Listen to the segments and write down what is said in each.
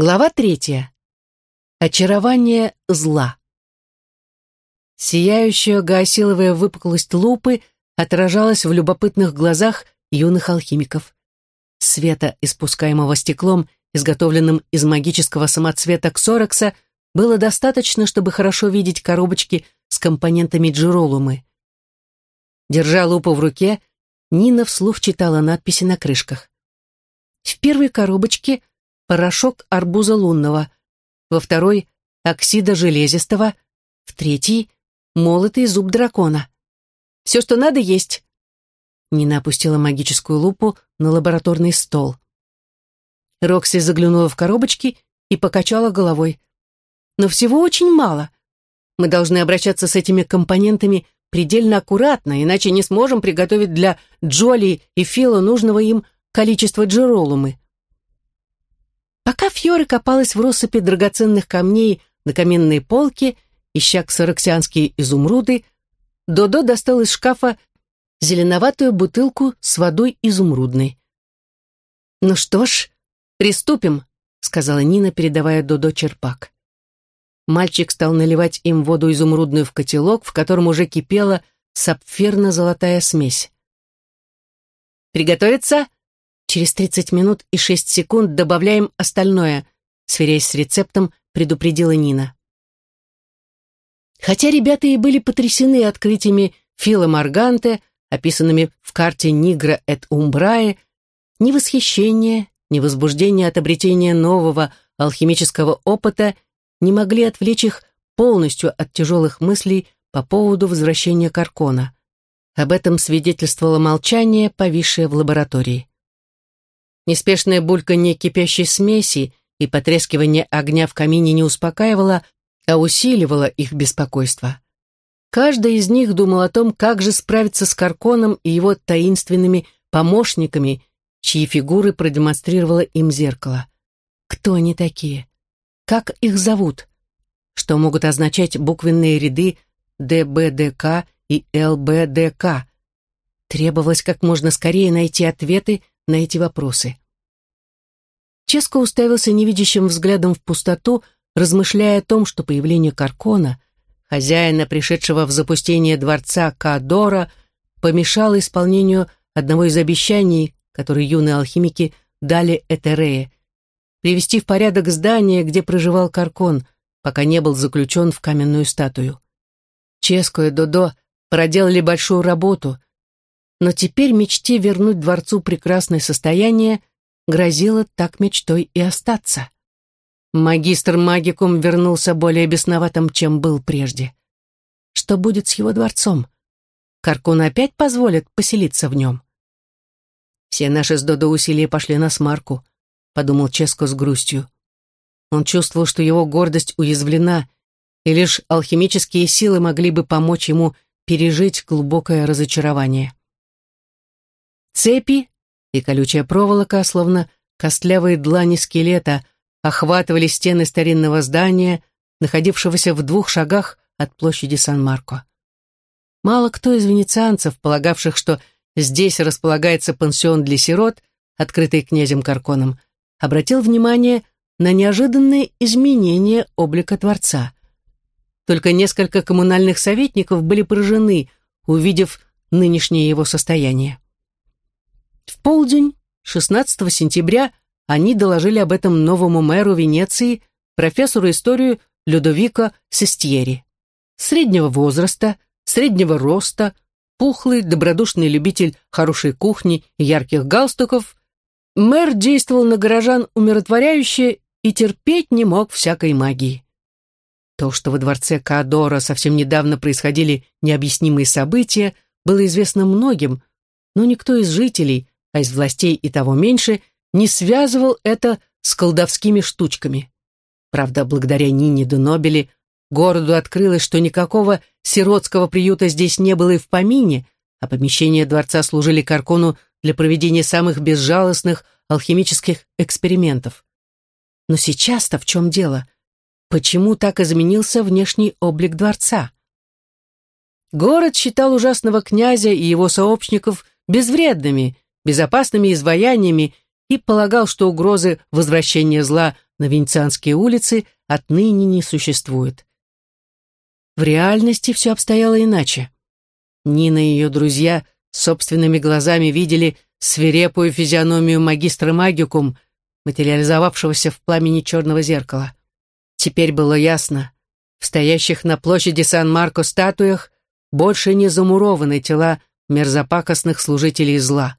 Глава третья. Очарование зла. Сияющая гаосиловая выпуклость лупы отражалась в любопытных глазах юных алхимиков. Света, испускаемого стеклом, изготовленным из магического самоцвета ксорокса, было достаточно, чтобы хорошо видеть коробочки с компонентами джеролумы. Держа лупу в руке, Нина вслух читала надписи на крышках. В первой коробочке порошок арбуза лунного, во второй — оксида железистого, в третий — молотый зуб дракона. «Все, что надо, есть!» Нина опустила магическую лупу на лабораторный стол. Рокси заглянула в коробочки и покачала головой. «Но всего очень мало. Мы должны обращаться с этими компонентами предельно аккуратно, иначе не сможем приготовить для Джоли и Фила нужного им количества джеролумы. Пока Фьора копалась в россыпи драгоценных камней на каменной полке, ища ксароксианские изумруды, Додо достал из шкафа зеленоватую бутылку с водой изумрудной. «Ну что ж, приступим», — сказала Нина, передавая Додо черпак. Мальчик стал наливать им воду изумрудную в котелок, в котором уже кипела сапфирно-золотая смесь. «Приготовиться?» Через 30 минут и 6 секунд добавляем остальное, сверяясь с рецептом, предупредила Нина. Хотя ребята и были потрясены открытиями Фила Марганте, описанными в карте Нигра эт Умбрае, ни восхищение, ни возбуждение от обретения нового алхимического опыта не могли отвлечь их полностью от тяжелых мыслей по поводу возвращения Каркона. Об этом свидетельствовало молчание, повисшее в лаборатории. Неспешное бульканье кипящей смеси и потрескивание огня в камине не успокаивало, а усиливало их беспокойство. Каждый из них думал о том, как же справиться с Карконом и его таинственными помощниками, чьи фигуры продемонстрировало им зеркало. Кто они такие? Как их зовут? Что могут означать буквенные ряды ДБДК и ЛБДК? Требовалось как можно скорее найти ответы на эти вопросы. Ческо уставился невидящим взглядом в пустоту, размышляя о том, что появление Каркона, хозяина, пришедшего в запустение дворца Кадора, помешало исполнению одного из обещаний, которые юные алхимики дали Этерее, привести в порядок здание, где проживал Каркон, пока не был заключен в каменную статую. Ческо и Додо проделали большую работу, но теперь мечте вернуть дворцу прекрасное состояние грозило так мечтой и остаться. Магистр магикум вернулся более бесноватым, чем был прежде. Что будет с его дворцом? Каркун опять позволит поселиться в нем? Все наши с Додо усилия пошли на смарку, подумал Ческо с грустью. Он чувствовал, что его гордость уязвлена, и лишь алхимические силы могли бы помочь ему пережить глубокое разочарование. Цепи и колючая проволока, словно костлявые длани скелета, охватывали стены старинного здания, находившегося в двух шагах от площади Сан-Марко. Мало кто из венецианцев, полагавших, что здесь располагается пансион для сирот, открытый князем Карконом, обратил внимание на неожиданные изменения облика дворца. Только несколько коммунальных советников были поражены, увидев нынешнее его состояние. В полдень 16 сентября они доложили об этом новому мэру Венеции, профессору истории Людовико Сестьери. Среднего возраста, среднего роста, пухлый, добродушный любитель хорошей кухни и ярких галстуков, мэр действовал на горожан умиротворяюще и терпеть не мог всякой магии. То, что во дворце Каадора совсем недавно происходили необъяснимые события, было известно многим, но никто из жителей, а из властей и того меньше, не связывал это с колдовскими штучками. Правда, благодаря Нине де Нобели городу открылось, что никакого сиротского приюта здесь не было и в помине, а помещения дворца служили Каркону для проведения самых безжалостных алхимических экспериментов. Но сейчас-то в чем дело? Почему так изменился внешний облик дворца? Город считал ужасного князя и его сообщников безвредными, безопасными изваяниями и полагал, что угрозы возвращения зла на Венецианские улицы отныне не существует. В реальности все обстояло иначе. Нина и ее друзья собственными глазами видели свирепую физиономию магистра магикум, материализовавшегося в пламени черного зеркала. Теперь было ясно, в стоящих на площади Сан-Марко статуях больше не замурованы тела мерзопакостных служителей зла.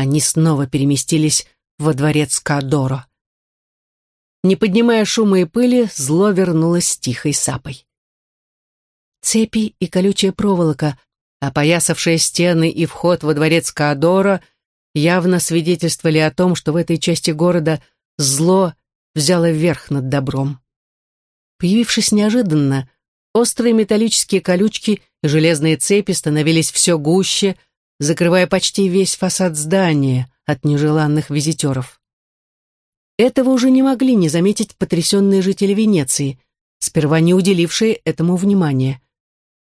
Они снова переместились во дворец Кадоро. Не поднимая шума и пыли, зло вернулось с тихой сапой. Цепи и колючая проволока, опоясавшие стены и вход во дворец Каадора, явно свидетельствовали о том, что в этой части города зло взяло верх над добром. Появившись неожиданно, острые металлические колючки и железные цепи становились все гуще, закрывая почти весь фасад здания от нежеланных визитеров. Этого уже не могли не заметить потрясенные жители Венеции, сперва не уделившие этому внимания.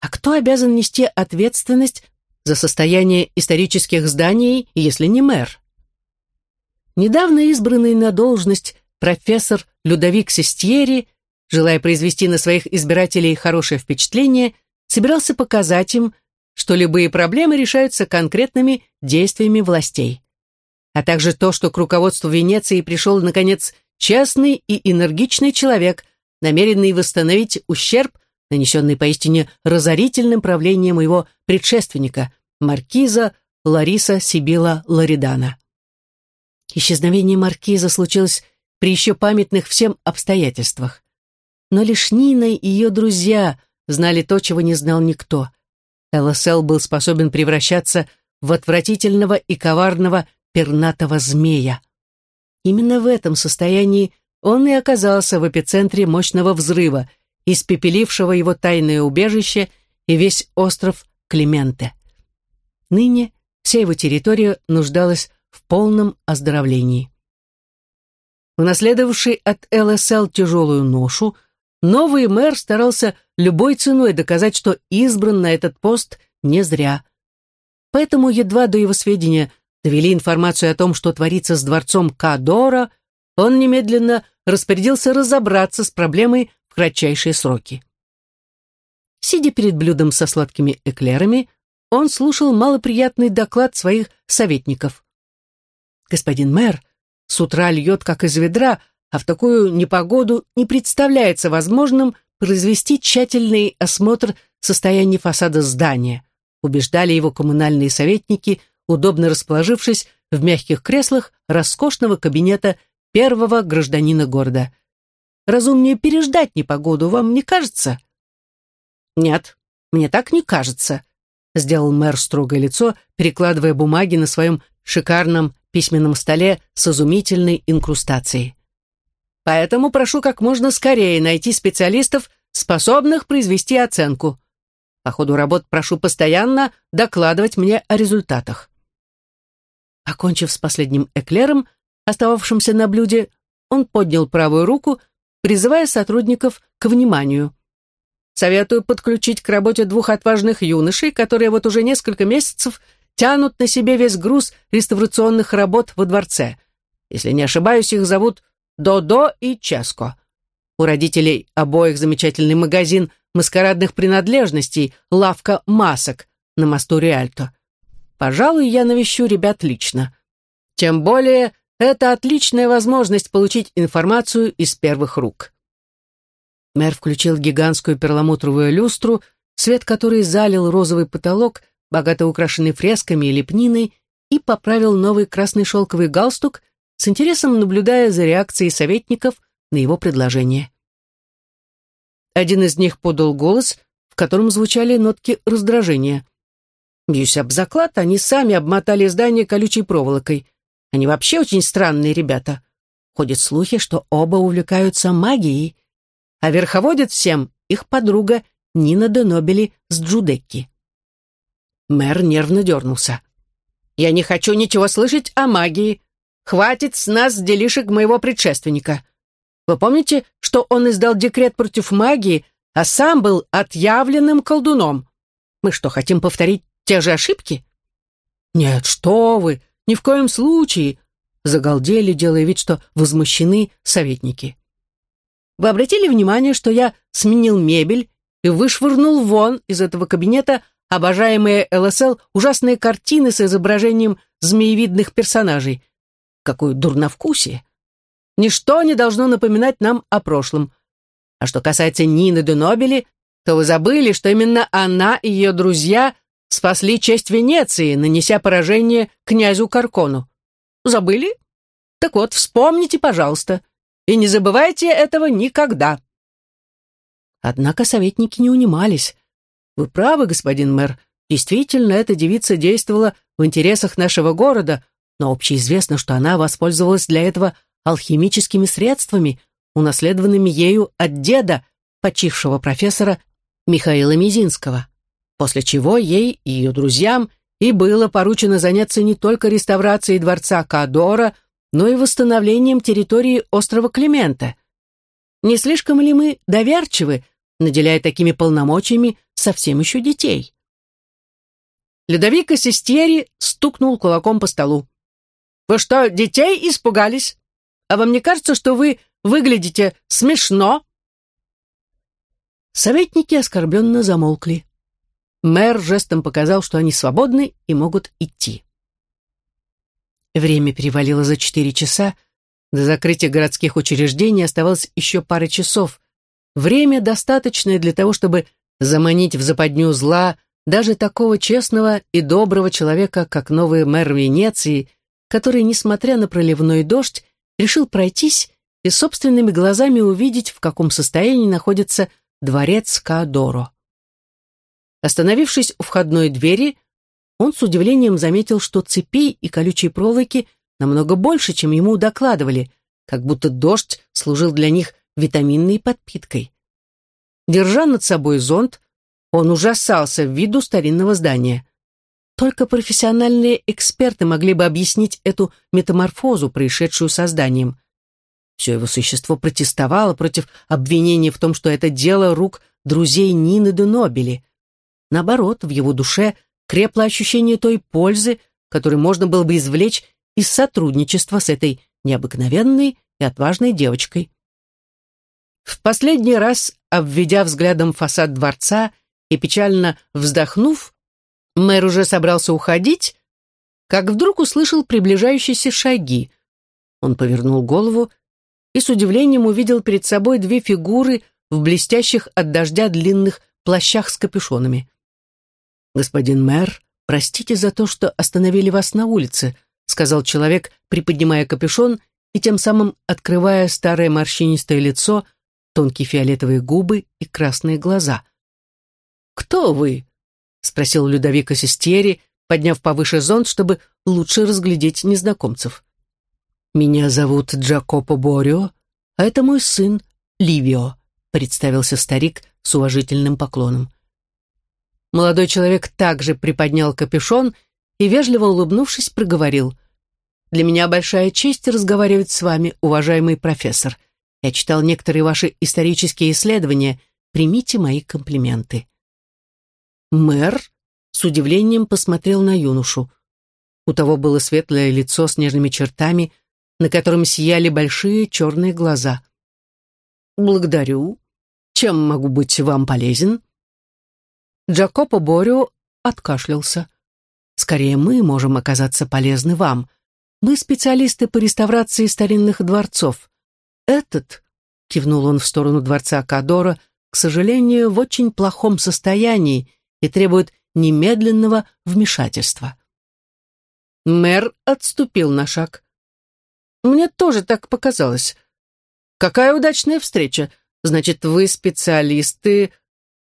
А кто обязан нести ответственность за состояние исторических зданий, если не мэр? Недавно избранный на должность профессор Людовик Сестьери, желая произвести на своих избирателей хорошее впечатление, собирался показать им, что любые проблемы решаются конкретными действиями властей. А также то, что к руководству Венеции пришел, наконец, честный и энергичный человек, намеренный восстановить ущерб, нанесенный поистине разорительным правлением его предшественника, маркиза Лариса Сибила Ларидана. Исчезновение маркиза случилось при еще памятных всем обстоятельствах. Но лишь Нина и ее друзья знали то, чего не знал никто. ЛСЛ был способен превращаться в отвратительного и коварного пернатого змея. Именно в этом состоянии он и оказался в эпицентре мощного взрыва, испепелившего его тайное убежище и весь остров Клименте. Ныне вся его территория нуждалась в полном оздоровлении. Унаследовавший от ЛСЛ тяжелую ношу, новый мэр старался любой ценой доказать, что избран на этот пост не зря. Поэтому едва до его сведения довели информацию о том, что творится с дворцом Кадора, он немедленно распорядился разобраться с проблемой кратчайшие сроки. Сидя перед блюдом со сладкими эклерами, он слушал малоприятный доклад своих советников. «Господин мэр, с утра льет как из ведра, а в такую непогоду не представляется возможным произвести тщательный осмотр состояния фасада здания», убеждали его коммунальные советники, удобно расположившись в мягких креслах роскошного кабинета первого гражданина города – Разумнее переждать непогоду, вам не кажется?» «Нет, мне так не кажется», — сделал мэр строгое лицо, перекладывая бумаги на своем шикарном письменном столе с изумительной инкрустацией. «Поэтому прошу как можно скорее найти специалистов, способных произвести оценку. По ходу работ прошу постоянно докладывать мне о результатах». Окончив с последним эклером, остававшимся на блюде, он поднял правую руку призывая сотрудников к вниманию. Советую подключить к работе двух отважных юношей, которые вот уже несколько месяцев тянут на себе весь груз реставрационных работ во дворце. Если не ошибаюсь, их зовут Додо и Ческо. У родителей обоих замечательный магазин маскарадных принадлежностей, лавка масок на мосту Риальто. Пожалуй, я навещу ребят лично. Тем более это отличная возможность получить информацию из первых рук. Мэр включил гигантскую перламутровую люстру, свет которой залил розовый потолок, богато украшенный фресками и лепниной, и поправил новый красный шелковый галстук, с интересом наблюдая за реакцией советников на его предложение. Один из них подал голос, в котором звучали нотки раздражения. Бьюсь об заклад, они сами обмотали здание колючей проволокой — они вообще очень странные ребята. Ходят слухи, что оба увлекаются магией, а верховодит всем их подруга Нина де Нобели с Джудекки. Мэр нервно дернулся. «Я не хочу ничего слышать о магии. Хватит с нас делишек моего предшественника. Вы помните, что он издал декрет против магии, а сам был отъявленным колдуном? Мы что, хотим повторить те же ошибки?» «Нет, что вы!» Ни в коем случае!» Загалдели, делая вид, что возмущены советники. Вы обратили внимание, что я сменил мебель и вышвырнул вон из этого кабинета обожаемые ЛСЛ ужасные картины с изображением змеевидных персонажей? Какое дурновкусие! Ничто не должно напоминать нам о прошлом. А что касается Нины де Нобели, то вы забыли, что именно она и ее друзья спасли честь Венеции, нанеся поражение князю Каркону. Забыли? Так вот, вспомните, пожалуйста, и не забывайте этого никогда. Однако советники не унимались. Вы правы, господин мэр, действительно, эта девица действовала в интересах нашего города, но общеизвестно, что она воспользовалась для этого алхимическими средствами, унаследованными ею от деда, почившего профессора Михаила Мизинского, после чего ей и ее друзьям и было поручено заняться не только реставрацией дворца Кадора, но и восстановлением территории острова Климента. Не слишком ли мы доверчивы, наделяя такими полномочиями совсем еще детей? Ледовик Сестери стукнул кулаком по столу. «Вы что, детей испугались? А вам не кажется, что вы выглядите смешно?» Советники оскорбленно замолкли. Мэр жестом показал, что они свободны и могут идти. Время перевалило за четыре часа. До закрытия городских учреждений оставалось еще пара часов. Время достаточное для того, чтобы заманить в западню зла даже такого честного и доброго человека, как новый мэр Венеции, который, несмотря на проливной дождь, решил пройтись и собственными глазами увидеть, в каком состоянии находится дворец Каадоро. Остановившись у входной двери, он с удивлением заметил, что цепей и колючей проволоки намного больше, чем ему докладывали, как будто дождь служил для них витаминной подпиткой. Держа над собой зонт, он ужасался в виду старинного здания. Только профессиональные эксперты могли бы объяснить эту метаморфозу, происшедшую со зданием. Все его существо протестовало против обвинения в том, что это дело рук друзей Нины де Нобели. Наоборот, в его душе крепло ощущение той пользы, которую можно было бы извлечь из сотрудничества с этой необыкновенной и отважной девочкой. В последний раз, обведя взглядом фасад дворца и печально вздохнув, мэр уже собрался уходить, как вдруг услышал приближающиеся шаги. Он повернул голову и с удивлением увидел перед собой две фигуры в блестящих от дождя длинных плащах с капюшонами. «Господин мэр, простите за то, что остановили вас на улице», сказал человек, приподнимая капюшон и тем самым открывая старое морщинистое лицо, тонкие фиолетовые губы и красные глаза. «Кто вы?» — спросил Людовико Сестьери, подняв повыше зонт, чтобы лучше разглядеть незнакомцев. «Меня зовут Джакопо Борио, а это мой сын Ливио», — представился старик с уважительным поклоном. Молодой человек также приподнял капюшон и, вежливо улыбнувшись, проговорил. «Для меня большая честь разговаривать с вами, уважаемый профессор. Я читал некоторые ваши исторические исследования. Примите мои комплименты». Мэр с удивлением посмотрел на юношу. У того было светлое лицо с нежными чертами, на котором сияли большие черные глаза. «Благодарю. Чем могу быть вам полезен?» Джакопо Борио откашлялся. «Скорее мы можем оказаться полезны вам. Мы специалисты по реставрации старинных дворцов. Этот, — кивнул он в сторону дворца Кадора, — к сожалению, в очень плохом состоянии и требует немедленного вмешательства». Мэр отступил на шаг. «Мне тоже так показалось. Какая удачная встреча. Значит, вы специалисты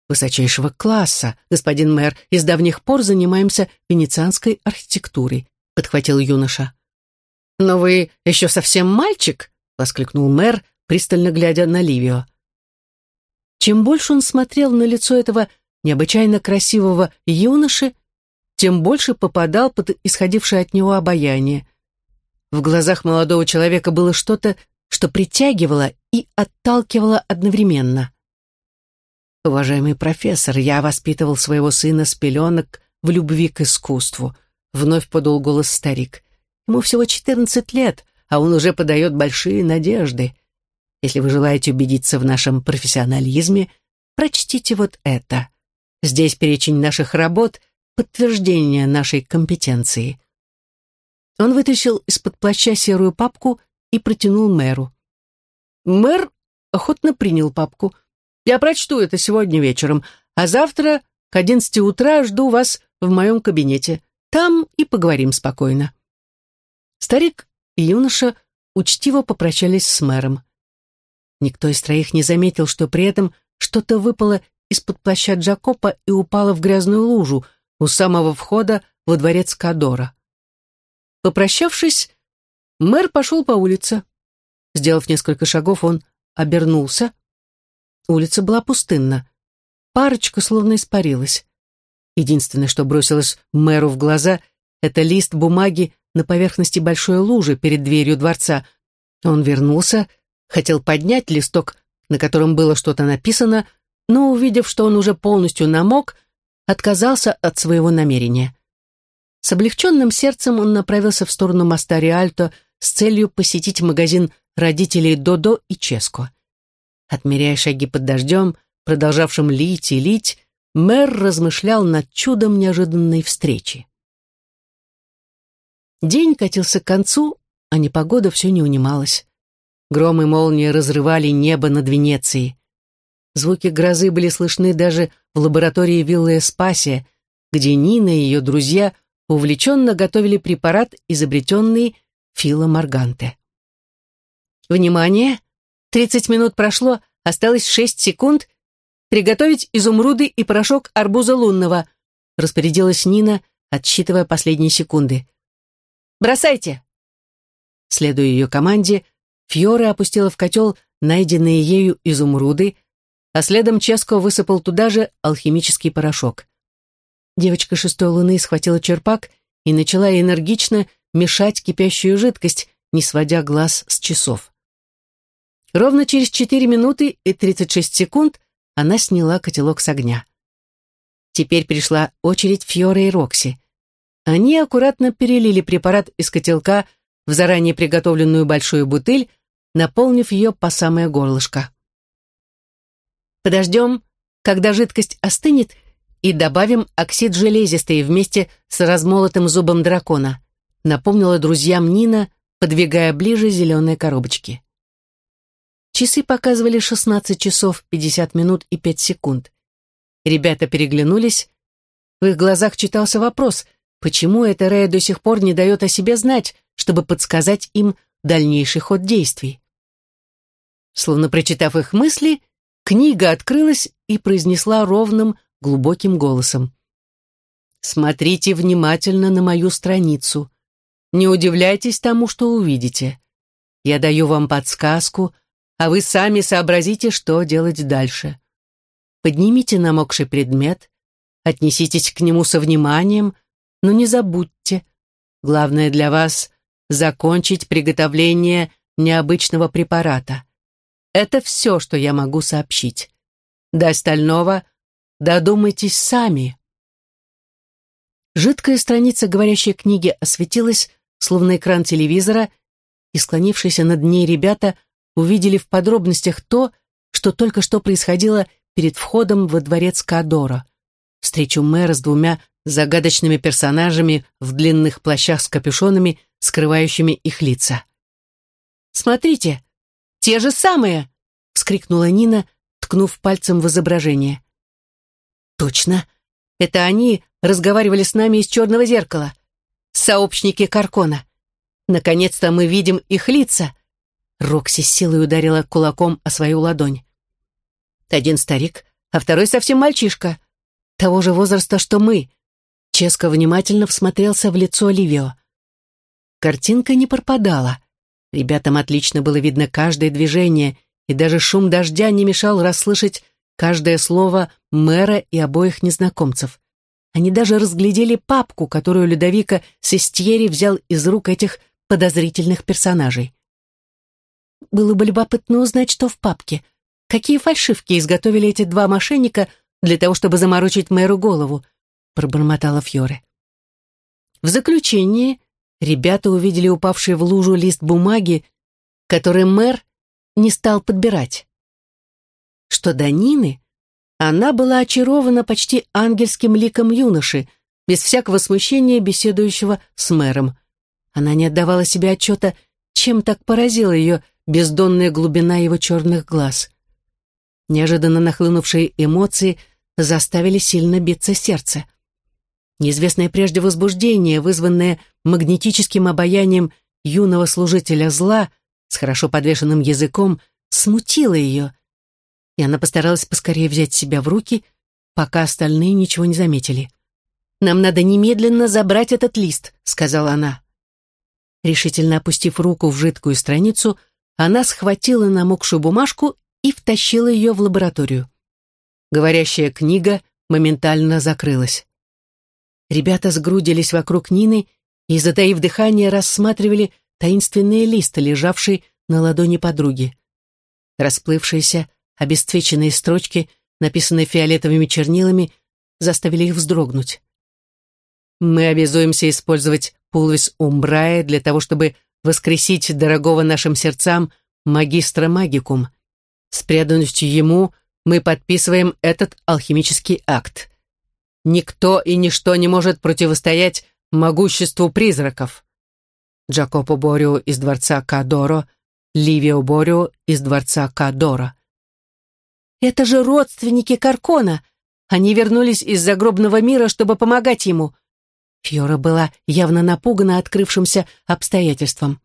высочайшего класса, господин мэр, и с давних пор занимаемся венецианской архитектурой», — подхватил юноша. «Но вы еще совсем мальчик», — воскликнул мэр, пристально глядя на Ливио. Чем больше он смотрел на лицо этого необычайно красивого юноши, тем больше попадал под исходившее от него обаяние. В глазах молодого человека было что-то, что притягивало и отталкивало одновременно. «Уважаемый профессор, я воспитывал своего сына с пеленок в любви к искусству», — вновь подул голос старик. «Ему всего четырнадцать лет, а он уже подает большие надежды. Если вы желаете убедиться в нашем профессионализме, прочтите вот это. Здесь перечень наших работ, подтверждение нашей компетенции. Он вытащил из-под плаща серую папку и протянул мэру. Мэр охотно принял папку. «Я прочту это сегодня вечером, а завтра к одиннадцати утра жду вас в моем кабинете. Там и поговорим спокойно». Старик и юноша учтиво попрощались с мэром. Никто из троих не заметил, что при этом что-то выпало из-под плаща Джакопа и упало в грязную лужу у самого входа во дворец Кадора. Попрощавшись, мэр пошел по улице. Сделав несколько шагов, он обернулся. Улица была пустынна. Парочка словно испарилась. Единственное, что бросилось мэру в глаза, это лист бумаги на поверхности большой лужи перед дверью дворца. Он вернулся, хотел поднять листок, на котором было что-то написано, но, увидев, что он уже полностью намок, отказался от своего намерения. С облегченным сердцем он направился в сторону моста Риальто с целью посетить магазин родителей Додо и Ческо. Отмеряя шаги под дождем, продолжавшим лить и лить, мэр размышлял над чудом неожиданной встречи. День катился к концу, а непогода все не унималась. Гром и молнии разрывали небо над Венецией. Звуки грозы были слышны даже в лаборатории виллы Эспасия, где Нина и ее друзья увлеченно готовили препарат, изобретенный Фило Марганте. «Внимание! Тридцать минут прошло, осталось шесть секунд. Приготовить изумруды и порошок арбуза лунного», распорядилась Нина, отсчитывая последние секунды. Бросайте!» Следуя ее команде, Фьора опустила в котел найденные ею изумруды, а следом Ческо высыпал туда же алхимический порошок. Девочка шестой луны схватила черпак и начала энергично мешать кипящую жидкость, не сводя глаз с часов. Ровно через 4 минуты и 36 секунд она сняла котелок с огня. Теперь пришла очередь Фьоры и Рокси. Они аккуратно перелили препарат из котелка в заранее приготовленную большую бутыль, наполнив ее по самое горлышко. Подождем, когда жидкость остынет, и добавим оксид железистый вместе с размолотым зубом дракона, напомнила друзьям Нина, подвигая ближе зеленые коробочки. Часы показывали 16 часов 50 минут и 5 секунд. Ребята переглянулись. В их глазах читался вопрос, Почему эта Рея до сих пор не дает о себе знать, чтобы подсказать им дальнейший ход действий? Словно прочитав их мысли, книга открылась и произнесла ровным, глубоким голосом. «Смотрите внимательно на мою страницу. Не удивляйтесь тому, что увидите. Я даю вам подсказку, а вы сами сообразите, что делать дальше. Поднимите намокший предмет, отнеситесь к нему со вниманием, но не забудьте, главное для вас — закончить приготовление необычного препарата. Это все, что я могу сообщить. До остального додумайтесь сами. Жидкая страница говорящей книги осветилась, словно экран телевизора, и склонившиеся над ней ребята увидели в подробностях то, что только что происходило перед входом во дворец Кадора. Встречу мэра с двумя загадочными персонажами в длинных плащах с капюшонами, скрывающими их лица. «Смотрите, те же самые!» — вскрикнула Нина, ткнув пальцем в изображение. «Точно! Это они разговаривали с нами из черного зеркала. Сообщники Каркона. Наконец-то мы видим их лица!» Рокси силой ударила кулаком о свою ладонь. Один старик, а второй совсем мальчишка. Того же возраста, что мы. Ческо внимательно всмотрелся в лицо Оливио. Картинка не пропадала. Ребятам отлично было видно каждое движение, и даже шум дождя не мешал расслышать каждое слово мэра и обоих незнакомцев. Они даже разглядели папку, которую Людовика Сестьери взял из рук этих подозрительных персонажей. Было бы любопытно узнать, что в папке. Какие фальшивки изготовили эти два мошенника для того, чтобы заморочить мэру голову, пробормотала Фьоре. В заключение ребята увидели упавший в лужу лист бумаги, который мэр не стал подбирать. Что до Нины, она была очарована почти ангельским ликом юноши, без всякого смущения беседующего с мэром. Она не отдавала себе отчета, чем так поразила ее бездонная глубина его черных глаз. Неожиданно нахлынувшие эмоции заставили сильно биться сердце. Неизвестное прежде возбуждение, вызванное магнетическим обаянием юного служителя зла с хорошо подвешенным языком, смутило ее, и она постаралась поскорее взять себя в руки, пока остальные ничего не заметили. «Нам надо немедленно забрать этот лист», — сказала она. Решительно опустив руку в жидкую страницу, она схватила намокшую бумажку и втащила ее в лабораторию. Говорящая книга моментально закрылась. Ребята сгрудились вокруг Нины и, затаив дыхание, рассматривали таинственные листы, лежавшие на ладони подруги. Расплывшиеся, обесцвеченные строчки, написанные фиолетовыми чернилами, заставили их вздрогнуть. «Мы обязуемся использовать пулвис умбрая для того, чтобы воскресить дорогого нашим сердцам магистра магикум. С преданностью ему мы подписываем этот алхимический акт. Никто и ничто не может противостоять могуществу призраков. Джакопо Борио из дворца Кадоро, Ливио Борио из дворца Кадоро. «Это же родственники Каркона! Они вернулись из загробного мира, чтобы помогать ему!» Фьора была явно напугана открывшимся обстоятельством.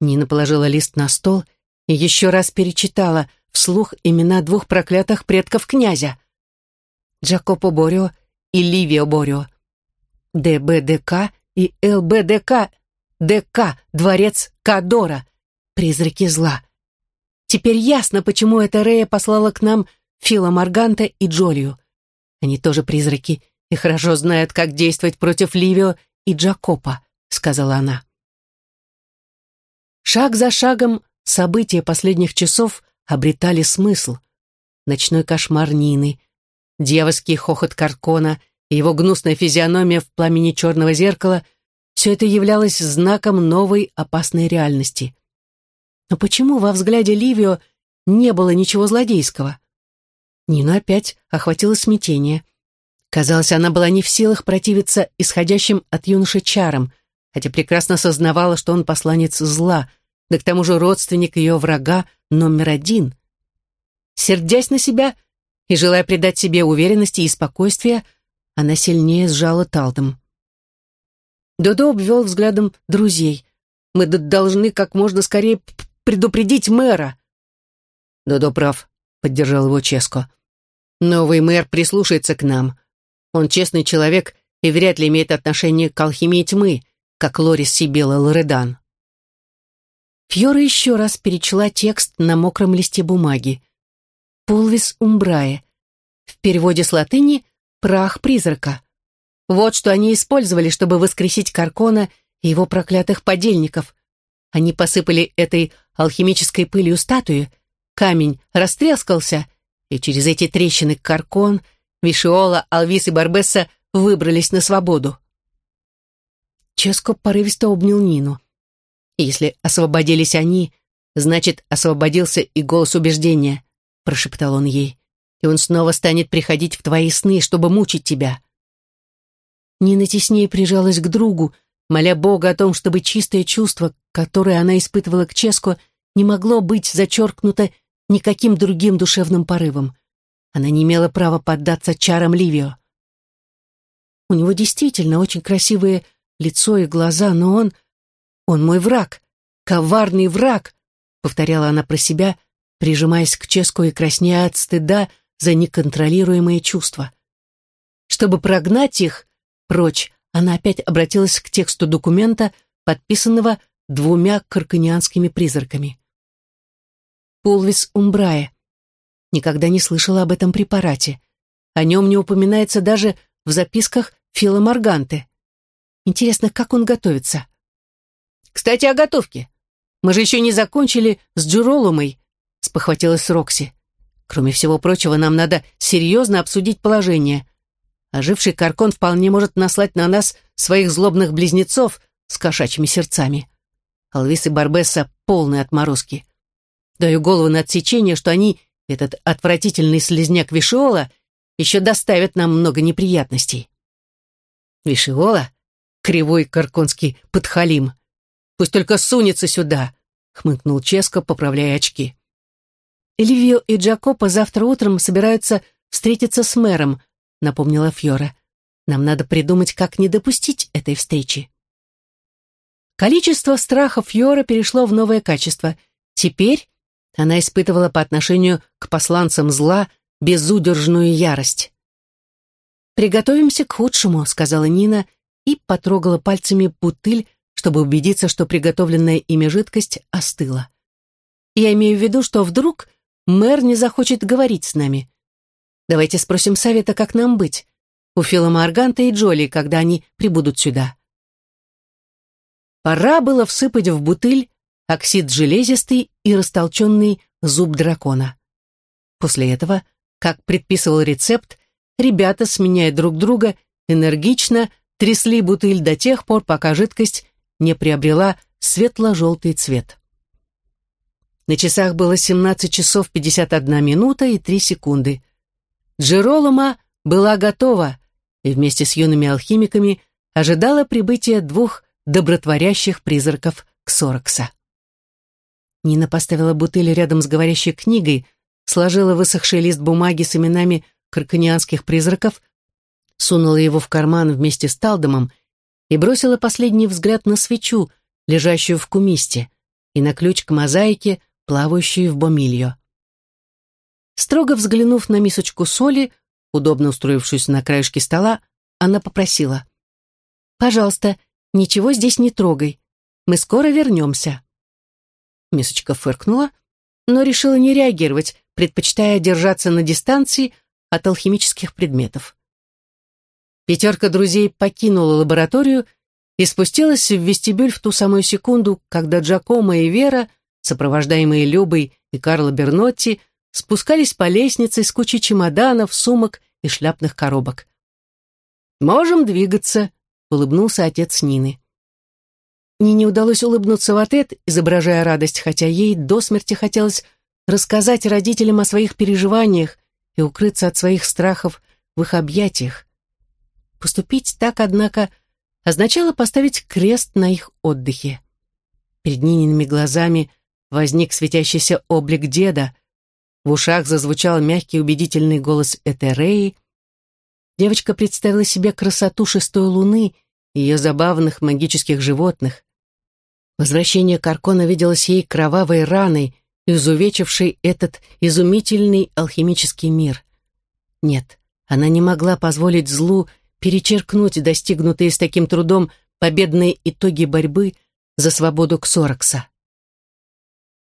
Нина положила лист на стол и еще раз перечитала вслух имена двух проклятых предков князя. Джакопо Борио и Ливио Борио. ДБДК и ЛБДК. ДК, дворец Кадора, призраки зла. Теперь ясно, почему эта Рея послала к нам Фила Марганта и Джолию. Они тоже призраки и хорошо знают, как действовать против Ливио и Джакопа, сказала она. Шаг за шагом события последних часов обретали смысл. Ночной кошмар Нины, дьявольский хохот Каркона и его гнусная физиономия в пламени черного зеркала — все это являлось знаком новой опасной реальности. Но почему во взгляде Ливио не было ничего злодейского? Нину опять охватило смятение. Казалось, она была не в силах противиться исходящим от юноши чарам, хотя прекрасно сознавала, что он посланец зла, да к тому же родственник ее врага номер один. Сердясь на себя и желая придать себе уверенности и спокойствия, она сильнее сжала талдом. Додо обвел взглядом друзей. «Мы должны как можно скорее предупредить мэра». «Додо прав», — поддержал его Ческо. «Новый мэр прислушается к нам. Он честный человек и вряд ли имеет отношение к алхимии тьмы, как Лорис Сибила Лоредан». Фьора еще раз перечла текст на мокром листе бумаги. «Пулвис умбрае». В переводе с латыни «прах призрака». Вот что они использовали, чтобы воскресить Каркона и его проклятых подельников. Они посыпали этой алхимической пылью статуи, камень растрескался, и через эти трещины Каркон, Вишиола, Алвис и Барбесса выбрались на свободу. Ческо порывисто обнял Нину. «Если освободились они, значит, освободился и голос убеждения», прошептал он ей. «И он снова станет приходить в твои сны, чтобы мучить тебя». Нина теснее прижалась к другу, моля Бога о том, чтобы чистое чувство, которое она испытывала к Ческо, не могло быть зачеркнуто никаким другим душевным порывом. Она не имела права поддаться чарам Ливио. У него действительно очень красивое лицо и глаза, но он... Он мой враг, коварный враг, повторяла она про себя, прижимаясь к Ческу и краснея от стыда за неконтролируемые чувства. Чтобы прогнать их, прочь, она опять обратилась к тексту документа, подписанного двумя карканианскими призраками. Пулвис Умбрае. Никогда не слышала об этом препарате. О нем не упоминается даже в записках Фила Марганте. Интересно, как он готовится? Кстати, о готовке. Мы же еще не закончили с Джуролумой, спохватилась Рокси. Кроме всего прочего, нам надо серьезно обсудить положение. Оживший Каркон вполне может наслать на нас своих злобных близнецов с кошачьими сердцами. Алвис и Барбесса полные отморозки. Даю голову на отсечение, что они, этот отвратительный слезняк Вишиола, еще доставят нам много неприятностей. Вишиола? Кривой карконский подхалим. Пусть только сунется сюда, хмыкнул Ческо, поправляя очки. Эливио и Джакопо завтра утром собираются встретиться с мэром, напомнила Фьора. Нам надо придумать, как не допустить этой встречи. Количество страха Фьора перешло в новое качество. Теперь она испытывала по отношению к посланцам зла безудержную ярость. «Приготовимся к худшему», — сказала Нина и потрогала пальцами бутыль, чтобы убедиться, что приготовленная ими жидкость остыла. «Я имею в виду, что вдруг мэр не захочет говорить с нами. Давайте спросим совета, как нам быть, у Фила Марганта и Джоли, когда они прибудут сюда». Пора было всыпать в бутыль оксид железистый и растолченный зуб дракона. После этого, как предписывал рецепт, ребята, сменяя друг друга, энергично трясли бутыль до тех пор, пока жидкость не приобрела светло-желтый цвет. На часах было 17 часов 51 минута и 3 секунды. Джеролома была готова и вместе с юными алхимиками ожидала прибытия двух добротворящих призраков Ксорокса. Нина поставила бутыль рядом с говорящей книгой, сложила высохший лист бумаги с именами карканианских призраков, сунула его в карман вместе с талдомом и бросила последний взгляд на свечу, лежащую в кумисте, и на ключ к мозаике, плавающую в бомильо. Строго взглянув на мисочку соли, удобно устроившуюся на краешке стола, она попросила. «Пожалуйста, ничего здесь не трогай. Мы скоро вернемся». Мисочка фыркнула, но решила не реагировать, предпочитая держаться на дистанции от алхимических предметов. Пятерка друзей покинула лабораторию и спустилась в вестибюль в ту самую секунду, когда Джакомо и Вера, сопровождаемые Любой и Карло Бернотти, спускались по лестнице с кучей чемоданов, сумок и шляпных коробок. «Можем двигаться», — улыбнулся отец Нины. Нине удалось улыбнуться в ответ, изображая радость, хотя ей до смерти хотелось рассказать родителям о своих переживаниях и укрыться от своих страхов в их объятиях. Поступить так, однако, означало поставить крест на их отдыхе. Перед Ниниными глазами возник светящийся облик деда, в ушах зазвучал мягкий убедительный голос Этереи. Девочка представила себе красоту шестой луны и ее забавных магических животных. Возвращение Каркона виделось ей кровавой раной, изувечившей этот изумительный алхимический мир. Нет, она не могла позволить злу перечеркнуть достигнутые с таким трудом победные итоги борьбы за свободу Ксорокса.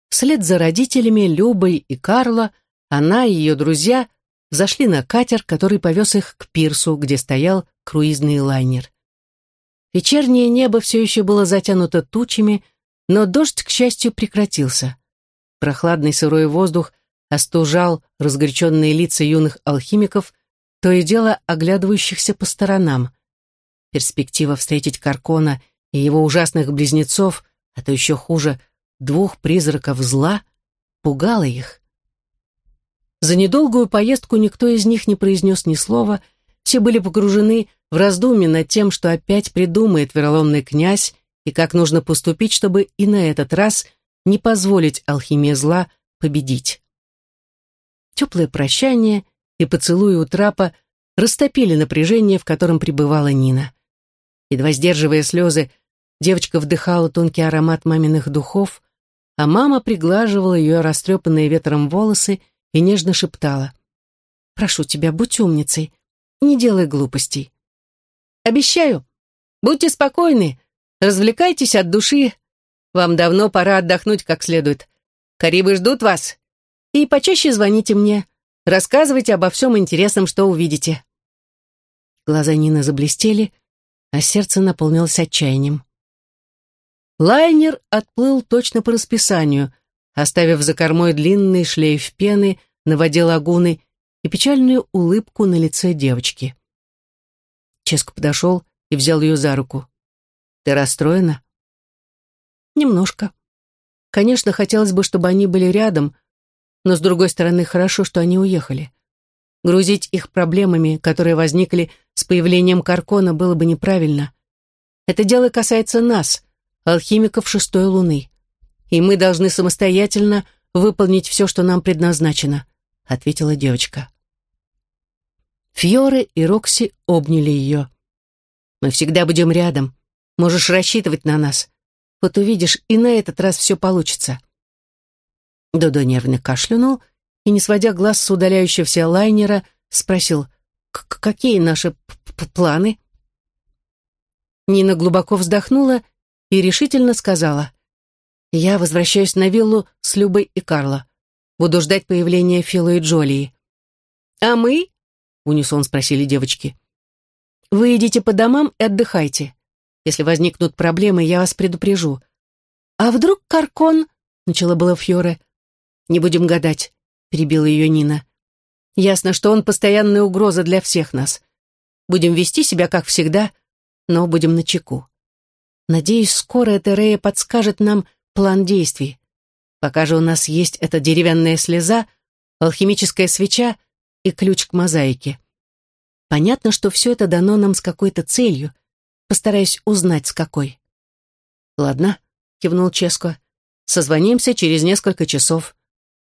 Вслед за родителями Любой и Карла она и ее друзья зашли на катер, который повез их к пирсу, где стоял круизный лайнер. Вечернее небо все еще было затянуто тучами, но дождь, к счастью, прекратился. Прохладный сырой воздух остужал разгоряченные лица юных алхимиков, то и дело оглядывающихся по сторонам. Перспектива встретить Каркона и его ужасных близнецов, а то еще хуже, двух призраков зла, пугала их. За недолгую поездку никто из них не произнес ни слова, все были погружены в раздумье над тем, что опять придумает вероломный князь и как нужно поступить, чтобы и на этот раз не позволить алхимии зла победить. Теплое прощание и поцелуи у трапа растопили напряжение, в котором пребывала Нина. Едва сдерживая слезы, девочка вдыхала тонкий аромат маминых духов, а мама приглаживала ее растрепанные ветром волосы и нежно шептала. «Прошу тебя, будь умницей, не делай глупостей. Обещаю. Будьте спокойны, развлекайтесь от души. Вам давно пора отдохнуть как следует. Карибы ждут вас. И почаще звоните мне. Рассказывайте обо всем интересном, что увидите». Глаза Нины заблестели, а сердце наполнилось отчаянием. Лайнер отплыл точно по расписанию, оставив за кормой длинный шлейф пены на воде лагуны и печальную улыбку на лице девочки. Ческо подошел и взял ее за руку. «Ты расстроена?» «Немножко». Конечно, хотелось бы, чтобы они были рядом, но, с другой стороны, хорошо, что они уехали. Грузить их проблемами, которые возникли с появлением Каркона, было бы неправильно. Это дело касается нас, алхимиков шестой луны, и мы должны самостоятельно выполнить все, что нам предназначено», — ответила девочка. Фьоре и Рокси обняли ее. «Мы всегда будем рядом. Можешь рассчитывать на нас. Вот увидишь, и на этот раз все получится». Додо нервно кашлянул и, не сводя глаз с удаляющегося лайнера, спросил, «Какие наши планы?» Нина глубоко вздохнула и решительно сказала, «Я возвращаюсь на виллу с Любой и Карло. Буду ждать появления Фила и Джолии». «А мы?» — унисон спросили девочки. «Вы идите по домам и отдыхайте. Если возникнут проблемы, я вас предупрежу». «А вдруг Каркон?» — начала было Фьоре. «Не будем гадать», — перебила ее Нина. «Ясно, что он постоянная угроза для всех нас. Будем вести себя, как всегда, но будем начеку. Надеюсь, скоро эта Рея подскажет нам план действий. Пока же у нас есть эта деревянная слеза, алхимическая свеча и ключ к мозаике. Понятно, что все это дано нам с какой-то целью. Постараюсь узнать, с какой. «Ладно», — кивнул Ческо. «Созвонимся через несколько часов.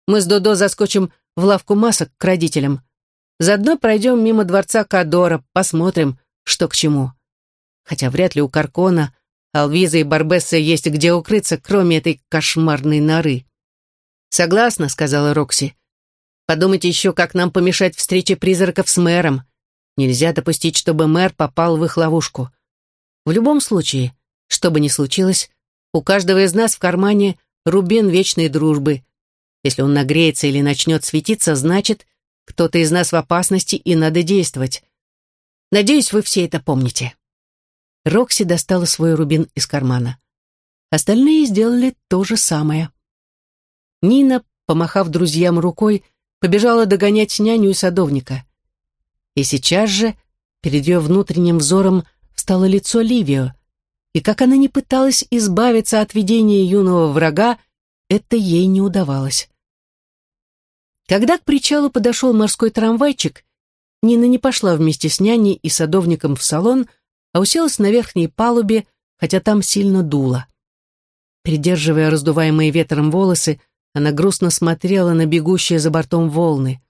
Мы с Додо заскочим в лавку масок к родителям. Заодно пройдем мимо дворца Кадора, посмотрим, что к чему. Хотя вряд ли у Каркона, Алвиза и Барбесса есть где укрыться, кроме этой кошмарной норы. «Согласна», — сказала Рокси. «Подумайте еще, как нам помешать встрече призраков с мэром. Нельзя допустить, чтобы мэр попал в их ловушку. В любом случае, что бы ни случилось, у каждого из нас в кармане рубин вечной дружбы, если он нагреется или начнет светиться, значит, кто-то из нас в опасности и надо действовать. Надеюсь, вы все это помните. Рокси достала свой рубин из кармана. Остальные сделали то же самое. Нина, помахав друзьям рукой, побежала догонять няню и садовника. И сейчас же перед ее внутренним взором встало лицо Ливио, и как она не пыталась избавиться от видения юного врага, это ей не удавалось. Когда к причалу подошел морской трамвайчик, Нина не пошла вместе с няней и садовником в салон, а уселась на верхней палубе, хотя там сильно дуло. Придерживая раздуваемые ветром волосы, она грустно смотрела на бегущие за бортом волны.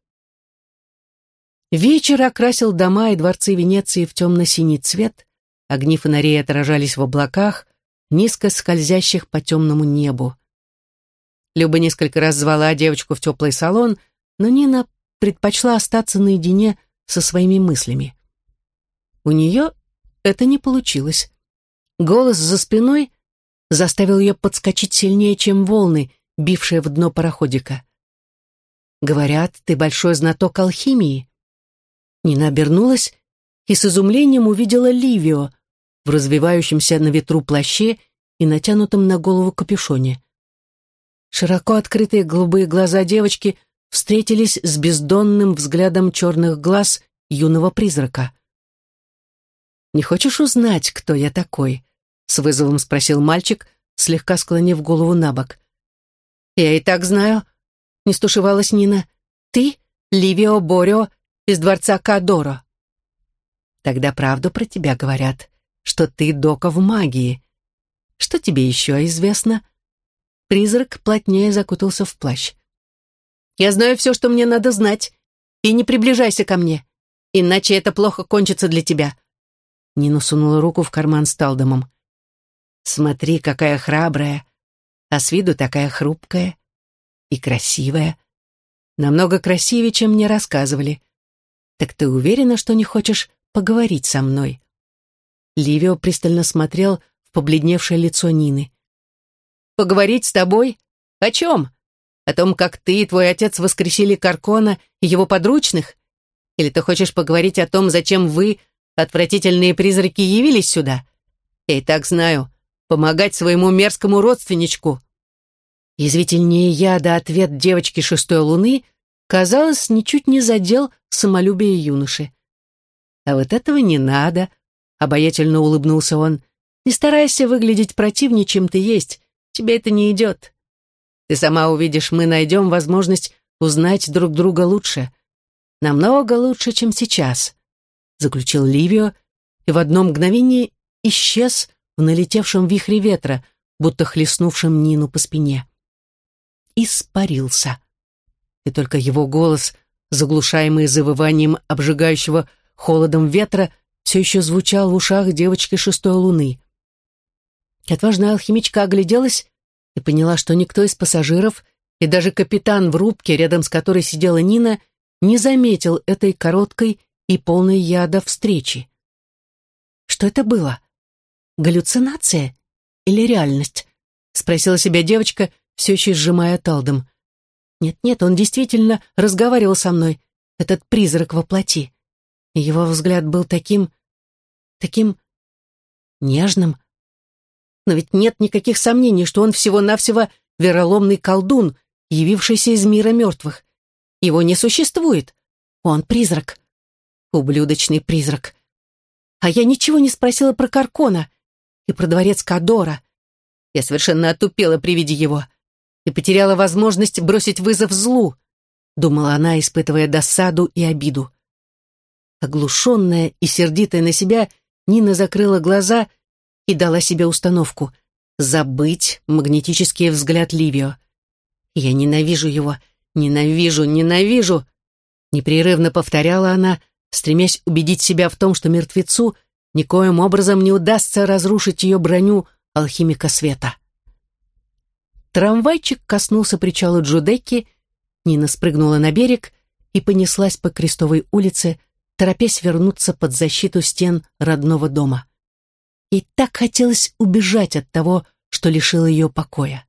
Вечер окрасил дома и дворцы Венеции в темно-синий цвет, огни фонарей отражались в облаках, низко скользящих по темному небу. Люба несколько раз звала девочку в теплый салон — но Нина предпочла остаться наедине со своими мыслями. У нее это не получилось. Голос за спиной заставил ее подскочить сильнее, чем волны, бившие в дно пароходика. «Говорят, ты большой знаток алхимии». Нина обернулась и с изумлением увидела Ливио в развивающемся на ветру плаще и натянутом на голову капюшоне. Широко открытые голубые глаза девочки — встретились с бездонным взглядом черных глаз юного призрака. «Не хочешь узнать, кто я такой?» — с вызовом спросил мальчик, слегка склонив голову на бок. «Я и так знаю», — не стушевалась Нина. «Ты Ливио Борио из дворца Кадоро». «Тогда правду про тебя говорят, что ты дока в магии. Что тебе еще известно?» Призрак плотнее закутался в плащ. Я знаю все, что мне надо знать. И не приближайся ко мне, иначе это плохо кончится для тебя». Нина сунула руку в карман с талдомом. «Смотри, какая храбрая, а с виду такая хрупкая и красивая. Намного красивее, чем мне рассказывали. Так ты уверена, что не хочешь поговорить со мной?» Ливио пристально смотрел в побледневшее лицо Нины. «Поговорить с тобой? О чем?» О том, как ты и твой отец воскресили Каркона и его подручных? Или ты хочешь поговорить о том, зачем вы, отвратительные призраки, явились сюда? Я и так знаю. Помогать своему мерзкому родственничку. Язвительнее яда ответ девочки шестой луны, казалось, ничуть не задел самолюбие юноши. А вот этого не надо, обаятельно улыбнулся он. Не старайся выглядеть противнее, чем ты есть. Тебе это не идет. Ты сама увидишь, мы найдем возможность узнать друг друга лучше. Намного лучше, чем сейчас», — заключил Ливио, и в одно мгновение исчез в налетевшем вихре ветра, будто хлестнувшем Нину по спине. Испарился. И только его голос, заглушаемый завыванием обжигающего холодом ветра, все еще звучал в ушах девочки шестой луны. Отважная алхимичка огляделась и поняла, что никто из пассажиров и даже капитан в рубке, рядом с которой сидела Нина, не заметил этой короткой и полной яда встречи. Что это было? Галлюцинация или реальность? Спросила себя девочка, все еще сжимая талдом. Нет-нет, он действительно разговаривал со мной, этот призрак во плоти. Его взгляд был таким... таким... нежным. Но ведь нет никаких сомнений, что он всего-навсего вероломный колдун, явившийся из мира мертвых. Его не существует. Он призрак. Ублюдочный призрак. А я ничего не спросила про Каркона и про дворец Кадора. Я совершенно отупела при виде его и потеряла возможность бросить вызов злу, думала она, испытывая досаду и обиду. Оглушенная и сердитая на себя, Нина закрыла глаза и дала себе установку забыть магнетический взгляд Ливио. «Я ненавижу его, ненавижу, ненавижу!» Непрерывно повторяла она, стремясь убедить себя в том, что мертвецу никоим образом не удастся разрушить ее броню алхимика света. Трамвайчик коснулся причала Джудеки, Нина спрыгнула на берег и понеслась по Крестовой улице, торопясь вернуться под защиту стен родного дома. И так хотелось убежать от того, что лишило ее покоя.